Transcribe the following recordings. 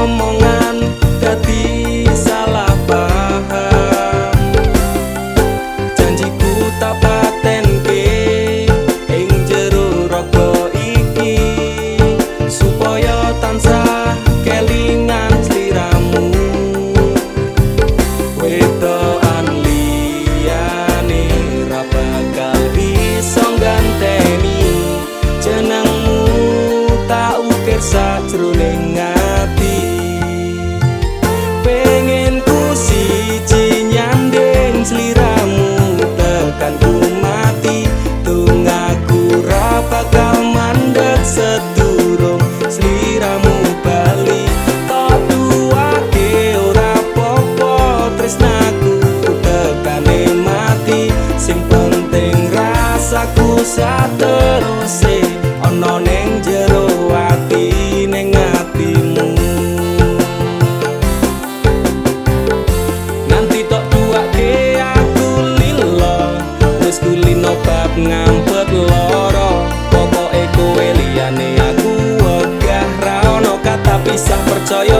omongan dadi salah paham. Janjiku tak patenke ing jero raga iki supaya tansah kelingan sliramu. Wetokan liyane ra bakal bisa ganteni jenengmu tak Sa trulé aku saterusé ana ning jero ati ning atimu. Nanti tok tuake aku lilo wis kulino bab ngampet loro pokoke kowe liyane aku wegah ra ono kata pisah percaya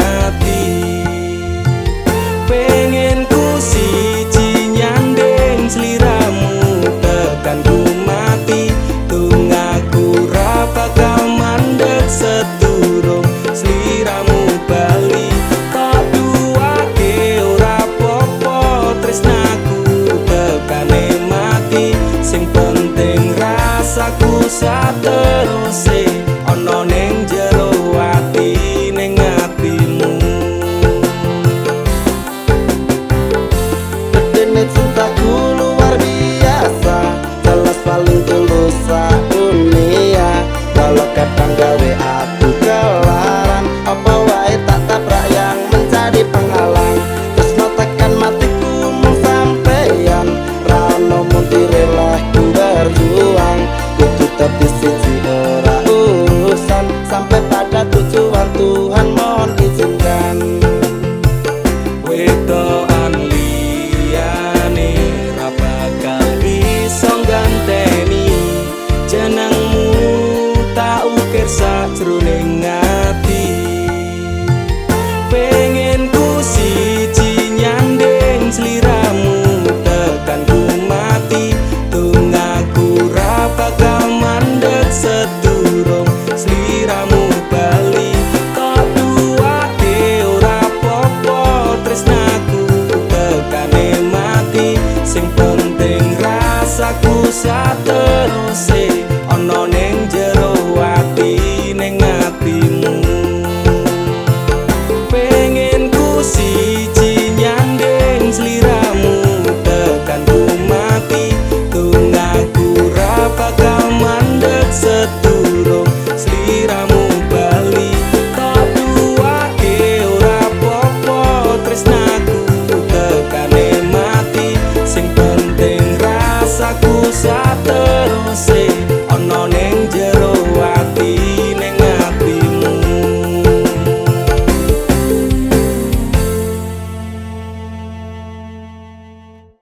passada.